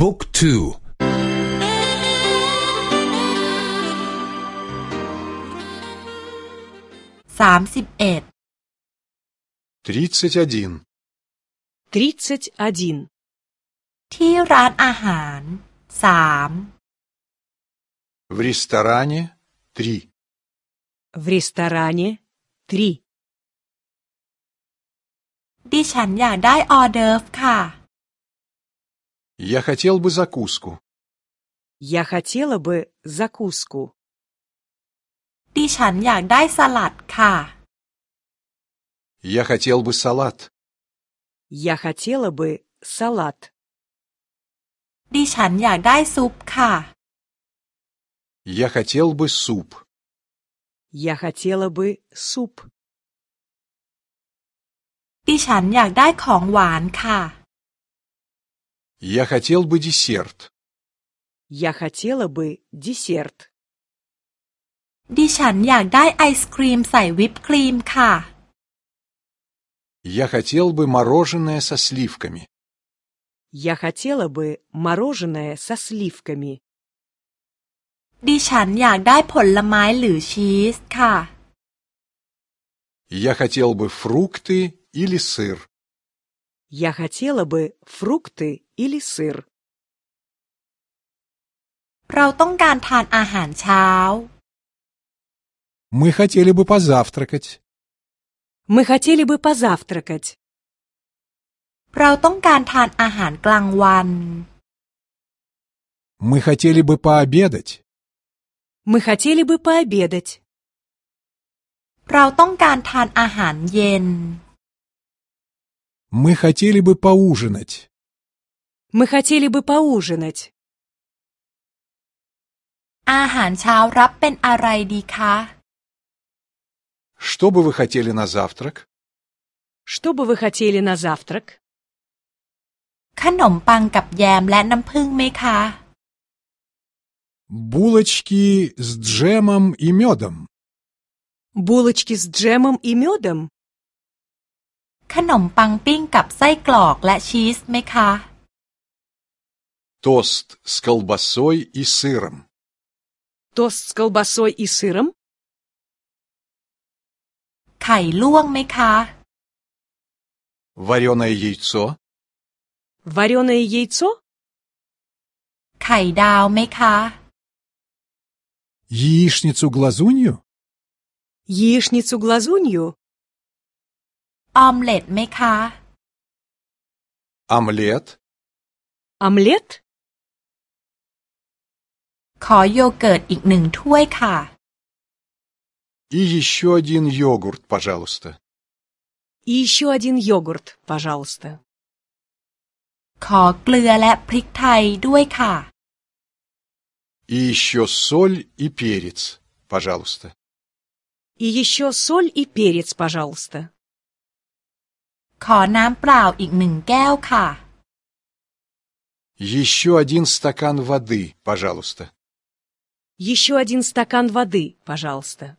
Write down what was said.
บุ๊กทูสามสิบเอ็ด тридцать один 31. ที่ร้านอาหารสาม в ресторане три В ресторане 3. ดิฉันอยากได้ออเดิร์ฟค่ะ я хотел бы закуску Я хотела бы закуску. ดิฉันอยากได้สลัดค่ะ я хотел бы салат Я хотела бы салат. ดิฉันอยากได้ซุปค่ะ я хотел бы суп Я хотела бы суп. ดิฉันอยากได้ของหวานค่ะ я хотел бы десерт Я хотела бы десерт. ดิฉันอยากได้ไอศครีมใส่วิปครีมค่ะ я хотел бы мороженое со сливками Я хотела бы мороженое со сливками. ดิฉันอยากได้ผลไม้หรือชีสค่ะ я хотел бы фрукты или сыр Я хотела бы фрукты или сыр. เราต้องการทานอาหารเช้า Мы хотели бы позавтракать. Мы хотели бы позавтракать. เราต้องการทานอาหารกลางวัน Мы хотели бы пообедать. Мы хотели бы пообедать. เราต้องการทานอาหารเย็น Мы хотели бы поужинать. Мы хотели бы поужинать. อาหารเช้ารับเป็นอะไรดีคะ что бы вы хотели на завтрак Что бы вы хотели на завтрак? ขนมปังกับแยมและน้ำผึ้งไหมคะ Булочки с джемом и медом. Булочки с джемом и медом? ขนมปังปิ้งกับไส้กรอกและชีสไหมคะ тост с колбасой и сыром Тост с колбасой и сыром? ไข่ลวกไหมคะ вареное яйцо Вареное яйцо? ไข่ดาวไหมคะ Яичницу-глазунью? Яичницу-глазунью? ออมเล็ตไหมคะ омлет Омлет? ขอโยเกิร์ตอีกหนึ่งถ้วยค่ะ и еще один йогурт пожалуйста И еще один йогурт, пожалуйста. ขอเกลือและพริกไทยด้วยค่ะ и еще соль и перец пожалуйста И еще соль и перец, пожалуйста. ขอน้ำเปล่าอีกหนึ่งแก้วค่ะ еще один стакан воды пожалуйста Еще один стакан воды, пожалуйста.